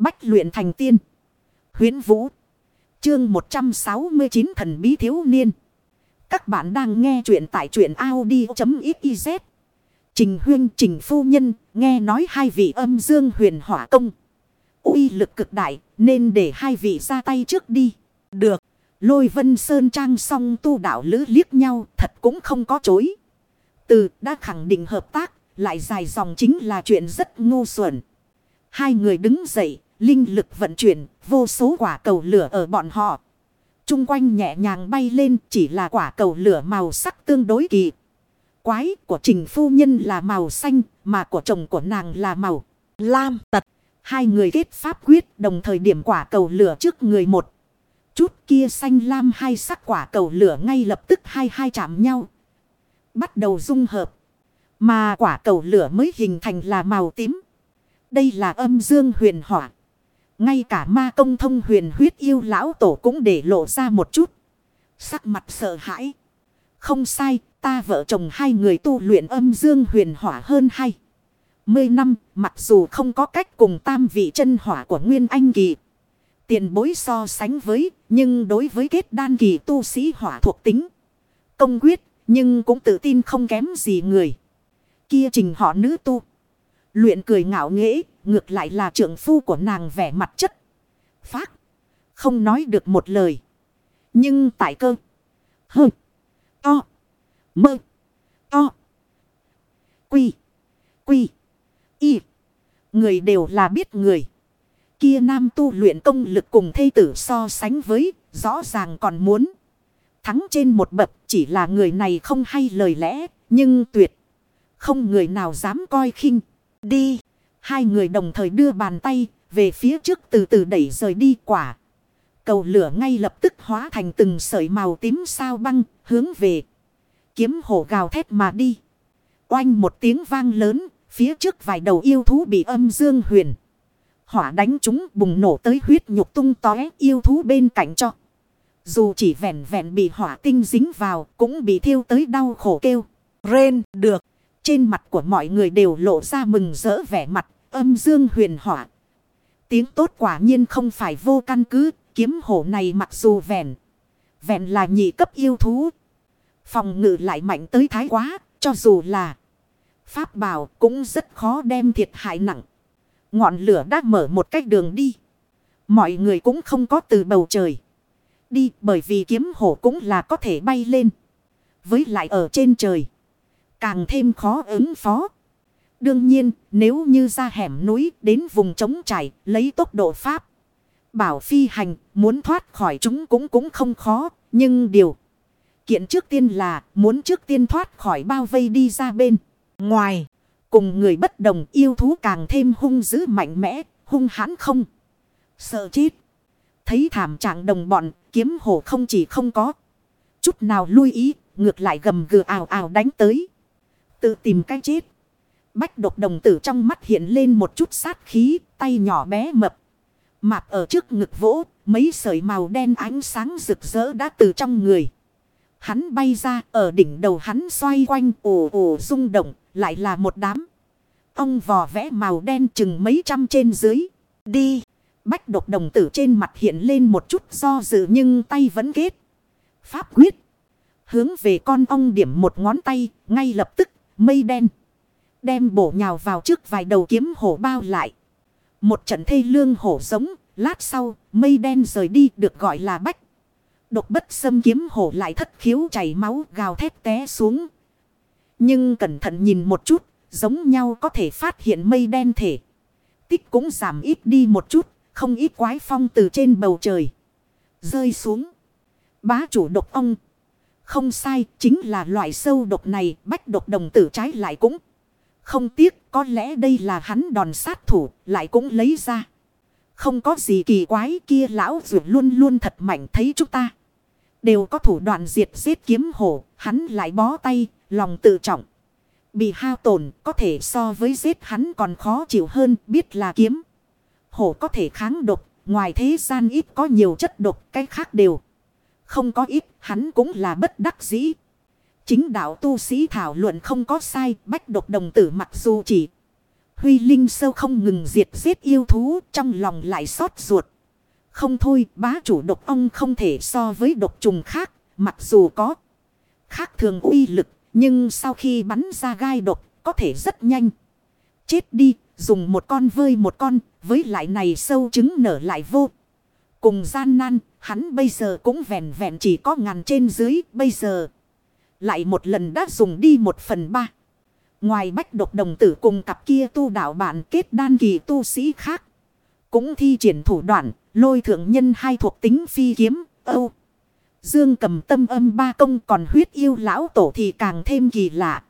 Bách luyện thành tiên. Huyến Vũ. Chương 169 thần bí thiếu niên. Các bạn đang nghe truyện tại truyện Audi.xyz. Trình huyên, trình phu nhân, nghe nói hai vị âm dương huyền hỏa công. uy lực cực đại, nên để hai vị ra tay trước đi. Được. Lôi vân sơn trang song tu đạo lữ liếc nhau, thật cũng không có chối. Từ, đã khẳng định hợp tác, lại dài dòng chính là chuyện rất ngu xuẩn. Hai người đứng dậy Linh lực vận chuyển, vô số quả cầu lửa ở bọn họ. Trung quanh nhẹ nhàng bay lên chỉ là quả cầu lửa màu sắc tương đối kỳ. Quái của trình phu nhân là màu xanh, mà của chồng của nàng là màu lam tật. Hai người kết pháp quyết đồng thời điểm quả cầu lửa trước người một. Chút kia xanh lam hai sắc quả cầu lửa ngay lập tức hai hai chạm nhau. Bắt đầu dung hợp. Mà quả cầu lửa mới hình thành là màu tím. Đây là âm dương huyền hỏa. Ngay cả ma công thông huyền huyết yêu lão tổ cũng để lộ ra một chút. Sắc mặt sợ hãi. Không sai, ta vợ chồng hai người tu luyện âm dương huyền hỏa hơn hay Mươi năm, mặc dù không có cách cùng tam vị chân hỏa của Nguyên Anh Kỳ. Tiền bối so sánh với, nhưng đối với kết đan kỳ tu sĩ hỏa thuộc tính. Công quyết, nhưng cũng tự tin không kém gì người. Kia trình họ nữ tu. Luyện cười ngạo nghễ, ngược lại là trưởng phu của nàng vẻ mặt chất. phát Không nói được một lời. Nhưng tại cơ. Hơ. To. Mơ. To. Quy. Quy. Y. Người đều là biết người. Kia nam tu luyện công lực cùng thây tử so sánh với. Rõ ràng còn muốn. Thắng trên một bậc, chỉ là người này không hay lời lẽ. Nhưng tuyệt. Không người nào dám coi khinh. Đi. Hai người đồng thời đưa bàn tay về phía trước từ từ đẩy rời đi quả. Cầu lửa ngay lập tức hóa thành từng sợi màu tím sao băng hướng về. Kiếm hổ gào thét mà đi. Oanh một tiếng vang lớn. Phía trước vài đầu yêu thú bị âm dương huyền. Hỏa đánh chúng bùng nổ tới huyết nhục tung tóe yêu thú bên cạnh cho. Dù chỉ vẹn vẹn bị hỏa tinh dính vào cũng bị thiêu tới đau khổ kêu. Rên được. Trên mặt của mọi người đều lộ ra mừng rỡ vẻ mặt, âm dương huyền hỏa. Tiếng tốt quả nhiên không phải vô căn cứ, kiếm hổ này mặc dù vẹn. Vẹn là nhị cấp yêu thú. Phòng ngự lại mạnh tới thái quá, cho dù là pháp bảo cũng rất khó đem thiệt hại nặng. Ngọn lửa đã mở một cách đường đi. Mọi người cũng không có từ bầu trời. Đi bởi vì kiếm hổ cũng là có thể bay lên. Với lại ở trên trời. Càng thêm khó ứng phó. Đương nhiên, nếu như ra hẻm núi đến vùng trống trải, lấy tốc độ Pháp. Bảo phi hành, muốn thoát khỏi chúng cũng cũng không khó, nhưng điều. Kiện trước tiên là muốn trước tiên thoát khỏi bao vây đi ra bên. Ngoài, cùng người bất đồng yêu thú càng thêm hung dữ mạnh mẽ, hung hãn không. Sợ chết. Thấy thảm trạng đồng bọn, kiếm hổ không chỉ không có. Chút nào lui ý, ngược lại gầm gừ ào ào đánh tới. Tự tìm cái chết. Bách độc đồng tử trong mắt hiện lên một chút sát khí, tay nhỏ bé mập. Mạp ở trước ngực vỗ, mấy sợi màu đen ánh sáng rực rỡ đã từ trong người. Hắn bay ra, ở đỉnh đầu hắn xoay quanh ồ ồ rung động, lại là một đám. Ông vò vẽ màu đen chừng mấy trăm trên dưới. Đi! Bách độc đồng tử trên mặt hiện lên một chút do dự nhưng tay vẫn kết. Pháp quyết. Hướng về con ong điểm một ngón tay, ngay lập tức mây đen. Đem bổ nhào vào trước vài đầu kiếm hổ bao lại. Một trận thê lương hổ giống, lát sau, mây đen rời đi được gọi là bách. Độc bất xâm kiếm hổ lại thất khiếu chảy máu gào thét té xuống. Nhưng cẩn thận nhìn một chút, giống nhau có thể phát hiện mây đen thể. Tích cũng giảm ít đi một chút, không ít quái phong từ trên bầu trời. Rơi xuống. Bá chủ độc ong không sai, chính là loại sâu độc này, bách độc đồng tử trái lại cũng. Không tiếc, có lẽ đây là hắn đòn sát thủ, lại cũng lấy ra. Không có gì kỳ quái kia lão dù luôn luôn thật mạnh thấy chúng ta. Đều có thủ đoạn diệt giết kiếm hổ, hắn lại bó tay, lòng tự trọng. Bị hao tổn, có thể so với giết hắn còn khó chịu hơn, biết là kiếm. Hổ có thể kháng độc, ngoài thế gian ít có nhiều chất độc, cái khác đều. Không có ít, hắn cũng là bất đắc dĩ. Chính đạo tu sĩ thảo luận không có sai, bách độc đồng tử mặc dù chỉ Huy Linh sâu không ngừng diệt giết yêu thú trong lòng lại xót ruột. Không thôi bá chủ độc ong không thể so với độc trùng khác. Mặc dù có khác thường uy lực. Nhưng sau khi bắn ra gai độc có thể rất nhanh. Chết đi dùng một con vơi một con. Với lại này sâu trứng nở lại vô. Cùng gian nan hắn bây giờ cũng vẹn vẹn chỉ có ngàn trên dưới. Bây giờ lại một lần đã dùng đi một phần ba. Ngoài bách độc đồng tử cùng cặp kia tu đạo bạn kết đan kỳ tu sĩ khác. Cũng thi triển thủ đoạn, lôi thượng nhân hai thuộc tính phi kiếm, âu. Dương cầm tâm âm ba công còn huyết yêu lão tổ thì càng thêm kỳ lạ.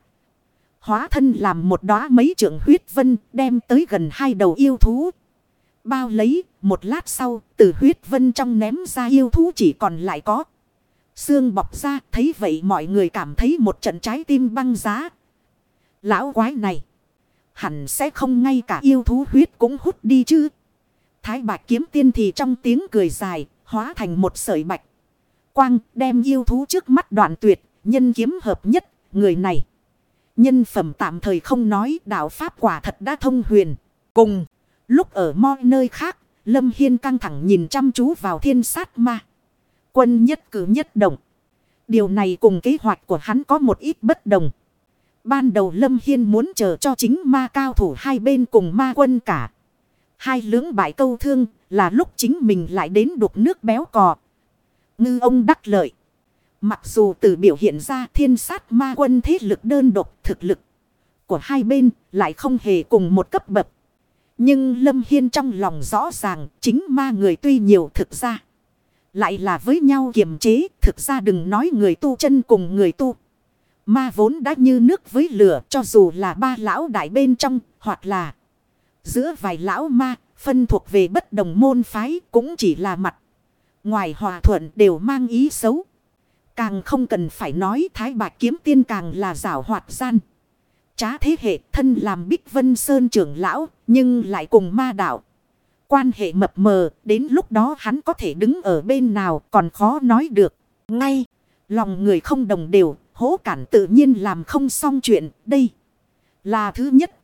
Hóa thân làm một đóa mấy trưởng huyết vân đem tới gần hai đầu yêu thú. Bao lấy, một lát sau, từ huyết vân trong ném ra yêu thú chỉ còn lại có. Xương bọc ra, thấy vậy mọi người cảm thấy một trận trái tim băng giá, Lão quái này. Hẳn sẽ không ngay cả yêu thú huyết cũng hút đi chứ. Thái bạch kiếm tiên thì trong tiếng cười dài. Hóa thành một sợi bạch. Quang đem yêu thú trước mắt đoạn tuyệt. Nhân kiếm hợp nhất. Người này. Nhân phẩm tạm thời không nói. Đạo Pháp quả thật đã thông huyền. Cùng. Lúc ở mọi nơi khác. Lâm Hiên căng thẳng nhìn chăm chú vào thiên sát ma. Quân nhất cử nhất động. Điều này cùng kế hoạch của hắn có một ít bất đồng. Ban đầu Lâm Hiên muốn chờ cho chính ma cao thủ hai bên cùng ma quân cả. Hai lưỡng bại câu thương là lúc chính mình lại đến đục nước béo cò. Ngư ông đắc lợi. Mặc dù từ biểu hiện ra thiên sát ma quân thế lực đơn độc thực lực của hai bên lại không hề cùng một cấp bậc. Nhưng Lâm Hiên trong lòng rõ ràng, chính ma người tuy nhiều thực ra. Lại là với nhau kiềm chế, thực ra đừng nói người tu chân cùng người tu. Ma vốn đã như nước với lửa, cho dù là ba lão đại bên trong, hoặc là giữa vài lão ma, phân thuộc về bất đồng môn phái, cũng chỉ là mặt. Ngoài hòa thuận đều mang ý xấu. Càng không cần phải nói thái bạch kiếm tiên càng là giảo hoạt gian. Trá thế hệ thân làm Bích Vân Sơn trưởng lão nhưng lại cùng ma đạo. Quan hệ mập mờ đến lúc đó hắn có thể đứng ở bên nào còn khó nói được. Ngay lòng người không đồng đều hố cản tự nhiên làm không xong chuyện đây. Là thứ nhất.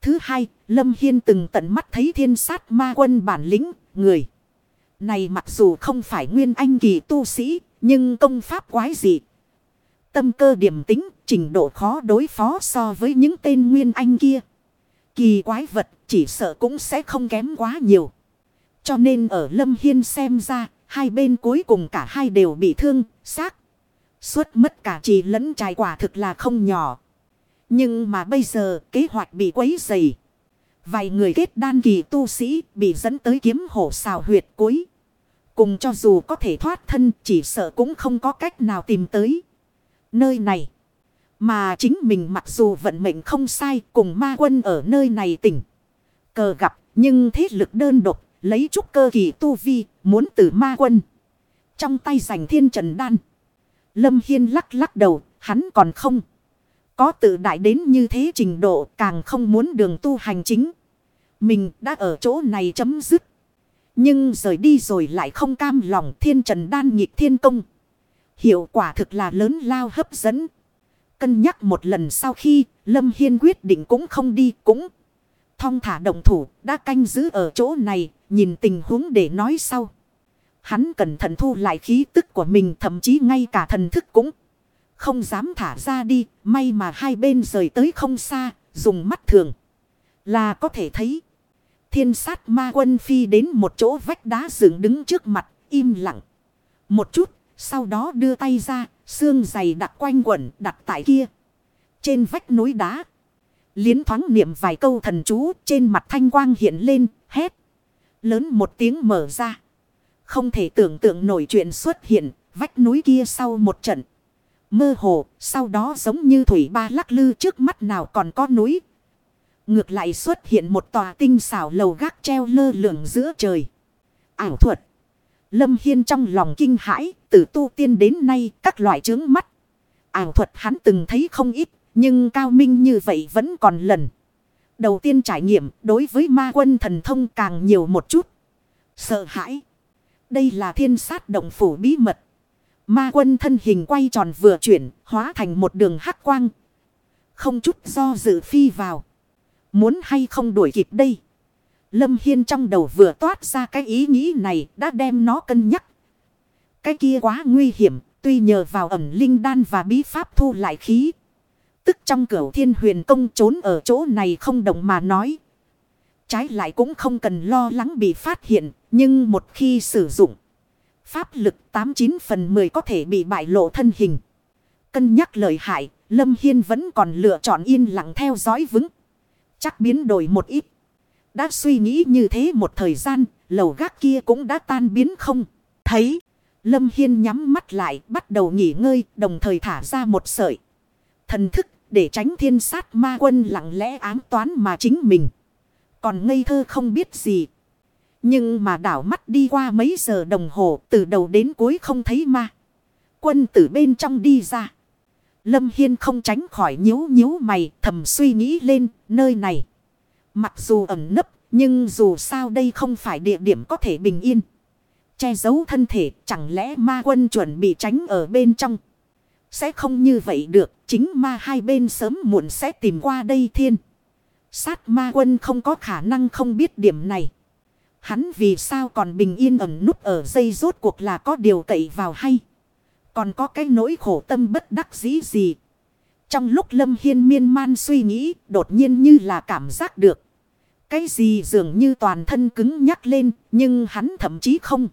Thứ hai, Lâm Hiên từng tận mắt thấy thiên sát ma quân bản lĩnh, người. Này mặc dù không phải nguyên anh kỳ tu sĩ, nhưng công pháp quái dị. Tâm cơ điểm tính, trình độ khó đối phó so với những tên nguyên anh kia. Kỳ quái vật chỉ sợ cũng sẽ không kém quá nhiều. Cho nên ở Lâm Hiên xem ra, hai bên cuối cùng cả hai đều bị thương, xác. Suốt mất cả trì lẫn trải quả thực là không nhỏ. Nhưng mà bây giờ kế hoạch bị quấy dày. Vài người kết đan kỳ tu sĩ bị dẫn tới kiếm hổ xào huyệt cuối. Cùng cho dù có thể thoát thân chỉ sợ cũng không có cách nào tìm tới. Nơi này. Mà chính mình mặc dù vận mệnh không sai cùng ma quân ở nơi này tỉnh. Cờ gặp nhưng thế lực đơn độc lấy chút cơ kỳ tu vi muốn từ ma quân. Trong tay giành thiên trần đan. Lâm Hiên lắc lắc đầu, hắn còn không. Có tự đại đến như thế trình độ càng không muốn đường tu hành chính. Mình đã ở chỗ này chấm dứt. Nhưng rời đi rồi lại không cam lòng thiên trần đan nhịp thiên công. Hiệu quả thực là lớn lao hấp dẫn. Cân nhắc một lần sau khi Lâm Hiên quyết định cũng không đi cũng. Thong thả động thủ đã canh giữ ở chỗ này nhìn tình huống để nói sau. Hắn cẩn thận thu lại khí tức của mình thậm chí ngay cả thần thức cũng không dám thả ra đi. May mà hai bên rời tới không xa, dùng mắt thường là có thể thấy. Thiên sát ma quân phi đến một chỗ vách đá dựng đứng trước mặt, im lặng. Một chút, sau đó đưa tay ra, xương dày đặt quanh quẩn đặt tại kia. Trên vách núi đá. Liến thoáng niệm vài câu thần chú trên mặt thanh quang hiện lên, hét. Lớn một tiếng mở ra. Không thể tưởng tượng nổi chuyện xuất hiện, vách núi kia sau một trận. Mơ hồ, sau đó giống như thủy ba lắc lư trước mắt nào còn có núi. Ngược lại xuất hiện một tòa tinh xảo lầu gác treo lơ lửng giữa trời. Ảo thuật. Lâm Hiên trong lòng kinh hãi, từ tu tiên đến nay các loại trướng mắt. Ảo thuật hắn từng thấy không ít, nhưng cao minh như vậy vẫn còn lần. Đầu tiên trải nghiệm đối với ma quân thần thông càng nhiều một chút. Sợ hãi. Đây là thiên sát động phủ bí mật. Ma quân thân hình quay tròn vừa chuyển, hóa thành một đường hắc quang. Không chút do dự phi vào. Muốn hay không đuổi kịp đây. Lâm Hiên trong đầu vừa toát ra cái ý nghĩ này đã đem nó cân nhắc. Cái kia quá nguy hiểm, tuy nhờ vào ẩm linh đan và bí pháp thu lại khí. Tức trong cửu thiên huyền công trốn ở chỗ này không động mà nói. Trái lại cũng không cần lo lắng bị phát hiện, nhưng một khi sử dụng. Pháp lực 89 phần 10 có thể bị bại lộ thân hình. Cân nhắc lợi hại, Lâm Hiên vẫn còn lựa chọn yên lặng theo dõi vững. Chắc biến đổi một ít. Đã suy nghĩ như thế một thời gian, lầu gác kia cũng đã tan biến không. Thấy, Lâm Hiên nhắm mắt lại, bắt đầu nghỉ ngơi, đồng thời thả ra một sợi. Thần thức, để tránh thiên sát ma quân lặng lẽ ám toán mà chính mình. Còn ngây thơ không biết gì. Nhưng mà đảo mắt đi qua mấy giờ đồng hồ, từ đầu đến cuối không thấy ma. Quân từ bên trong đi ra. Lâm Hiên không tránh khỏi nhíu nhíu mày, thầm suy nghĩ lên, nơi này. Mặc dù ẩn nấp, nhưng dù sao đây không phải địa điểm có thể bình yên. Che giấu thân thể, chẳng lẽ ma quân chuẩn bị tránh ở bên trong. Sẽ không như vậy được, chính ma hai bên sớm muộn sẽ tìm qua đây thiên. Sát ma quân không có khả năng không biết điểm này. Hắn vì sao còn bình yên ẩn núp ở dây rốt cuộc là có điều cậy vào hay. Còn có cái nỗi khổ tâm bất đắc dĩ gì. Trong lúc Lâm Hiên miên man suy nghĩ, đột nhiên như là cảm giác được. Cái gì dường như toàn thân cứng nhắc lên, nhưng hắn thậm chí không.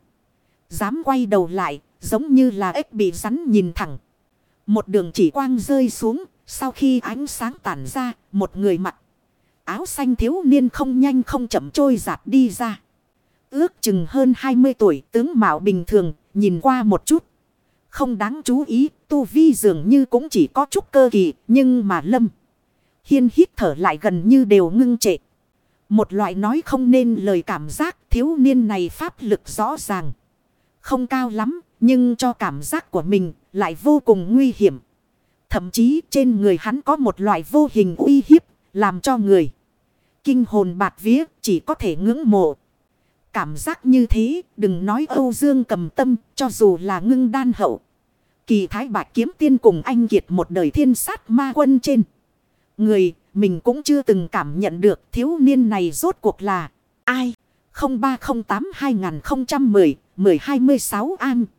Dám quay đầu lại, giống như là ếch bị rắn nhìn thẳng. Một đường chỉ quang rơi xuống, sau khi ánh sáng tản ra, một người mặc. Áo xanh thiếu niên không nhanh không chậm trôi giạt đi ra. Ước chừng hơn 20 tuổi tướng mạo bình thường, nhìn qua một chút. Không đáng chú ý, tu vi dường như cũng chỉ có chút cơ kỳ, nhưng mà lâm. Hiên hít thở lại gần như đều ngưng trệ. Một loại nói không nên lời cảm giác thiếu niên này pháp lực rõ ràng. Không cao lắm, nhưng cho cảm giác của mình lại vô cùng nguy hiểm. Thậm chí trên người hắn có một loại vô hình uy hiếp, làm cho người kinh hồn bạt vía chỉ có thể ngưỡng mộ. Cảm giác như thế, đừng nói Âu Dương cầm tâm, cho dù là ngưng đan hậu. Kỳ thái bạch kiếm tiên cùng anh kiệt một đời thiên sát ma quân trên. Người, mình cũng chưa từng cảm nhận được thiếu niên này rốt cuộc là ai. 0308 2010 1026 an.